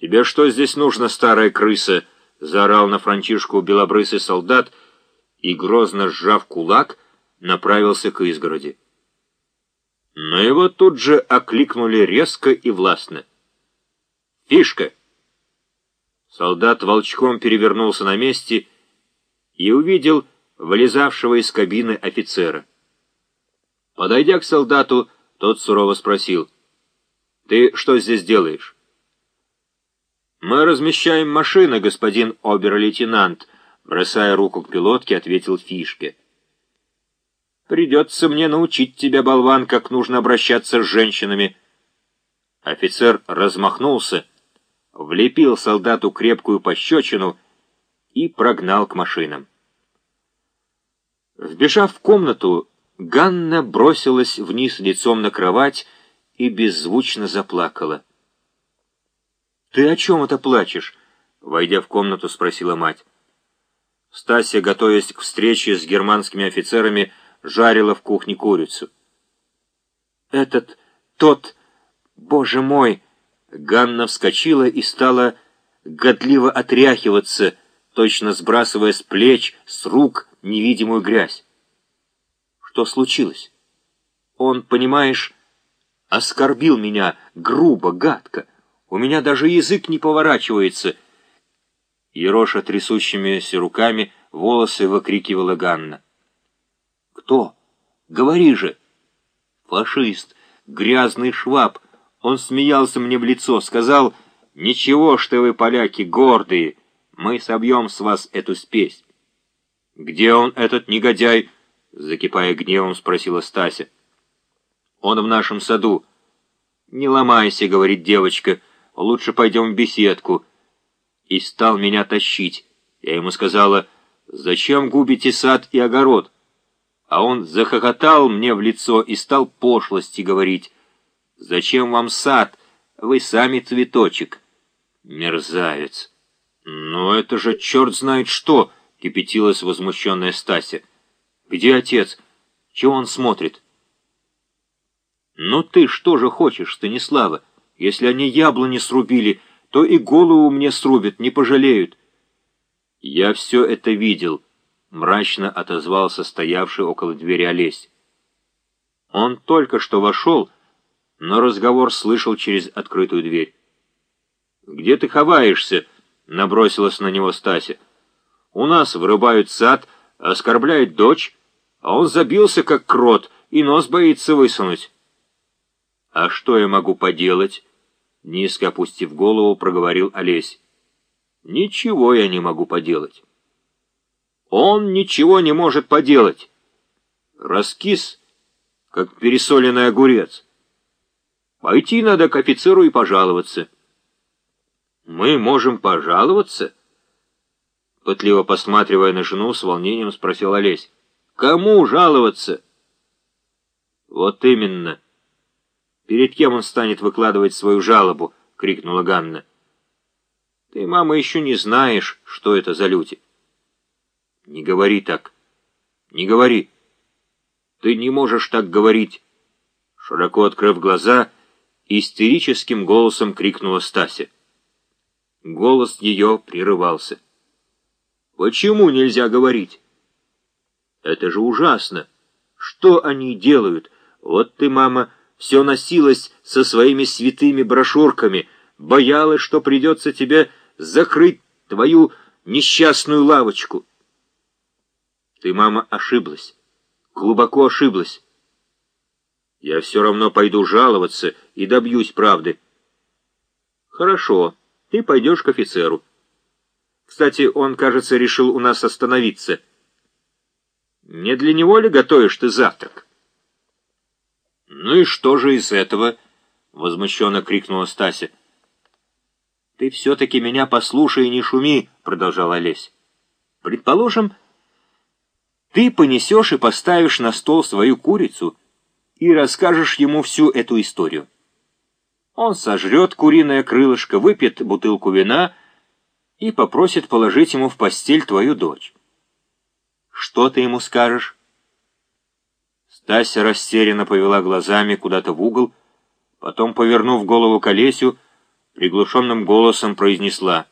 «Тебе что здесь нужно, старая крыса?» — заорал на Франтишку белобрысый солдат и, грозно сжав кулак, направился к изгороди. Но его тут же окликнули резко и властно. «Фишка!» Солдат волчком перевернулся на месте и увидел вылезавшего из кабины офицера. Подойдя к солдату, тот сурово спросил, «Ты что здесь делаешь?» «Мы размещаем машины, господин обер-лейтенант», бросая руку к пилотке, ответил Фишке. «Придется мне научить тебя, болван, как нужно обращаться с женщинами». Офицер размахнулся, влепил солдату крепкую пощечину и прогнал к машинам. Вбежав в комнату, Ганна бросилась вниз лицом на кровать и беззвучно заплакала. «Ты о чем это плачешь?» — войдя в комнату, спросила мать. Стася, готовясь к встрече с германскими офицерами, жарила в кухне курицу. «Этот, тот, боже мой!» Ганна вскочила и стала годливо отряхиваться, точно сбрасывая с плеч, с рук невидимую грязь. Что случилось? Он, понимаешь, оскорбил меня грубо, гадко. У меня даже язык не поворачивается. Ероша трясущимися руками волосы выкрикивала Ганна. Кто? Говори же. Фашист, грязный шваб. Он смеялся мне в лицо, сказал, «Ничего, что вы, поляки, гордые, мы собьем с вас эту спесь». «Где он, этот негодяй?» Закипая гневом, спросила Стася. «Он в нашем саду». «Не ломайся», — говорит девочка, — лучше пойдем в беседку. И стал меня тащить. Я ему сказала, зачем губите сад и огород? А он захохотал мне в лицо и стал пошлости говорить. Зачем вам сад? Вы сами цветочек. Мерзавец. Но это же черт знает что, кипятилась возмущенная Стася. Где отец? Чего он смотрит? Ну ты что же хочешь, Станислава? Если они яблони срубили, то и голову мне срубят, не пожалеют. Я все это видел, мрачно отозвался стоявший около двери Олесь. Он только что вошел, но разговор слышал через открытую дверь. «Где ты ховаешься?» — набросилась на него Стася. «У нас вырубают сад, оскорбляют дочь, а он забился, как крот, и нос боится высунуть». «А что я могу поделать?» Низко опустив голову, проговорил Олесь. «Ничего я не могу поделать». «Он ничего не может поделать». Раскис, как пересоленный огурец. Пойти надо к офицеру и пожаловаться. «Мы можем пожаловаться?» Пытливо посматривая на жену, с волнением спросил Олесь. «Кому жаловаться?» «Вот именно». Перед кем он станет выкладывать свою жалобу?» — крикнула Ганна. «Ты, мама, еще не знаешь, что это за люди». «Не говори так. Не говори. Ты не можешь так говорить». Широко открыв глаза, истерическим голосом крикнула Стася. Голос ее прерывался. «Почему нельзя говорить?» «Это же ужасно! Что они делают? Вот ты, мама, все носилась со своими святыми брошюрками, боялась, что придется тебе закрыть твою несчастную лавочку. Ты, мама, ошиблась, глубоко ошиблась. Я все равно пойду жаловаться и добьюсь правды. Хорошо, ты пойдешь к офицеру. Кстати, он, кажется, решил у нас остановиться. Не для него ли готовишь ты завтрак? «Ну и что же из этого?» — возмущенно крикнула Стася. «Ты все-таки меня послушай и не шуми», — продолжал Олесь. «Предположим, ты понесешь и поставишь на стол свою курицу и расскажешь ему всю эту историю. Он сожрет куриное крылышко, выпьет бутылку вина и попросит положить ему в постель твою дочь. Что ты ему скажешь?» Тася растерянно повела глазами куда-то в угол, потом, повернув голову к Олесю, приглушенным голосом произнесла